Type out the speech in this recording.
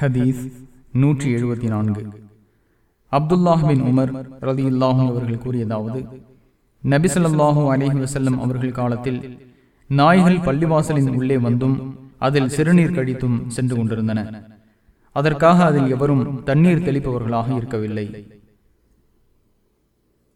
ஹதீஸ் நூற்றி எழுபத்தி நான்கு. அப்துல்லாஹின் உமர் ரதி இல்லாஹும் அவர்கள் கூறியதாவது நபிசல்லாஹூ அலிஹி வசல்லம் அவர்கள் காலத்தில் நாய்கள் பள்ளிவாசலின் உள்ளே வந்தும் அதில் சிறுநீர் கழித்தும் சென்று கொண்டிருந்தன. அதற்காக அதில் எவரும் தண்ணீர் தெளிப்பவர்களாக இருக்கவில்லை.